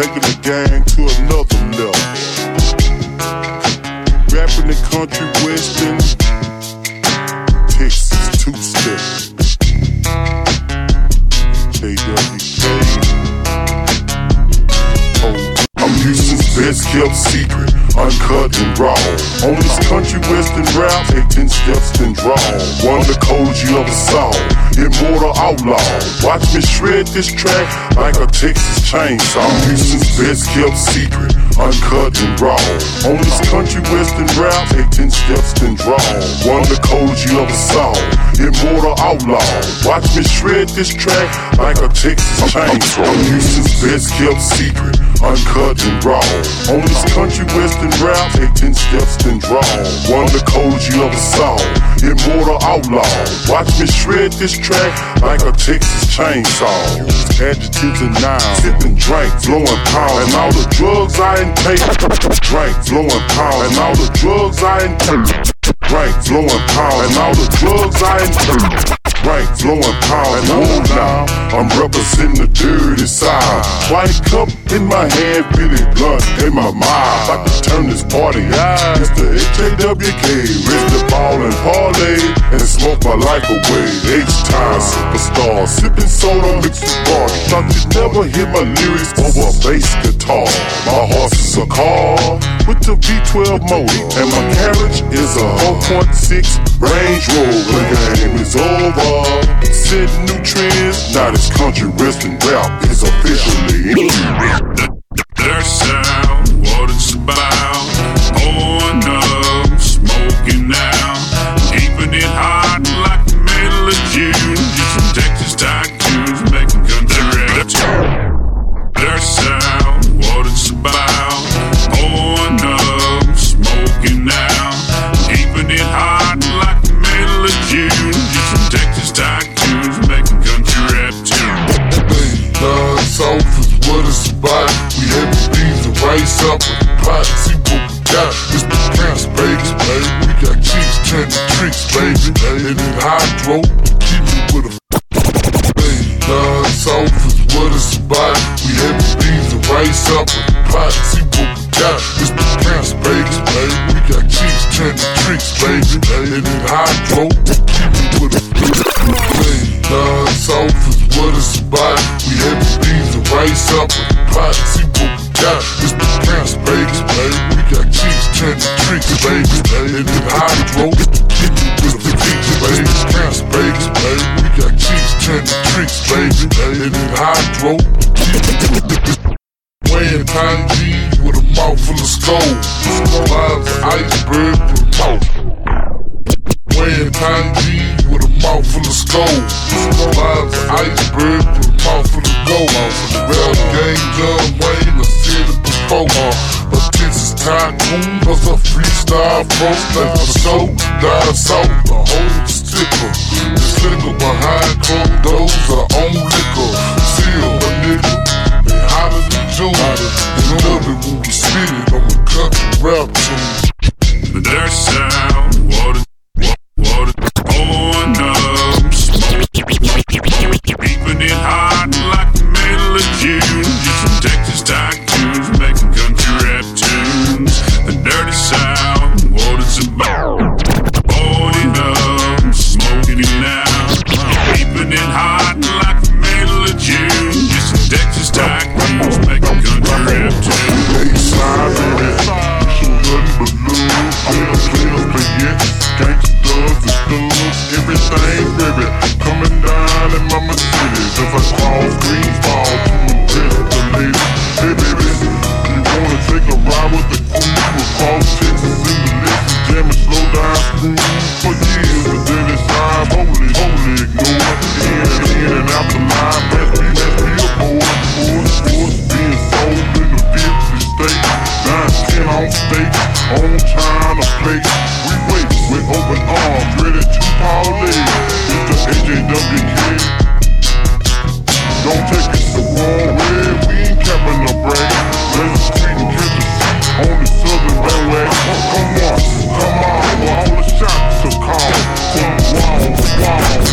taking the gang to another level. Rapping the country western, Texas two step. Oh, I'm Houston's best kept secret, uncut and raw. On this country western rap, take 10 steps then draw. One of the coldest you ever saw, immortal outlaw. Watch me shred this track like a Texas chainsaw. I'm Houston's best kept secret, uncut and raw. On this country western rap, take 10 steps then draw. One of the coldest you ever saw, immortal outlaw. Watch me shred this track like a Texas chainsaw. I'm Houston's best kept secret, uncut and raw. On this country western rap, take 10 steps then draw. One of the coldest you ever saw, immortal outlaw. Watch me shred this track like a Texas chainsaw. Adjectives and nouns, sipping drink, flowing pound, and all the drugs I intake. Drink, flowing pound, and all the drugs I intake. Drink, flowing pound, and all the drugs I intake. Right, flowing pound and on now. I'm representing the dirty side. White cup in my hand, Billy Blunt in my mind. About to turn this party out. It's the HAWK, Rich the ball and parlay, and smoke my life away. H-Town superstar, sipping soda mixed with bar. Thought you'd never hear my lyrics over a bass guitar. My horse is a car with the V12 motor, and my carriage is a 4.6 Range Rover. The game is over. Trends. Now this country western rap is officially Their sound, what it's about. Pouring up, smoking out, keeping it hot like the middle of June. Just some Texas tycoons making country rap. Their sound, what it's about. Pouring up, smoking out, keeping it hot like the middle of June. Just some Texas tycoons pot. See what we got. It's the prince, baby. We got cheese, trendy tricks, baby. And then hydro, keep it with a Down south is what it's about. We had the beans and rice up with the pot. See what we got. It's the prince, baby. We got cheese, trendy tricks, baby. And then hydro, keep it with a Down south is what it's about. We had the beans and rice up with the pot. Baby. And then hydro, keep it with a feature, baby. Prince, baby. We got cheese, trendy tricks, baby. And then hydro, Weighing tiny G's with a mouth full of. Lives of iceberg with a mouth. Weighing tiny G's with a mouth full of. Lives of iceberg hoes left for show, died soul, the whole sticker. The slicker behind closed doors are own liquor. Still a nigga, they hotter than June. They love it when we spit it on a country rap tune. Come on, come on, I pull a shot to call. Wow, wow.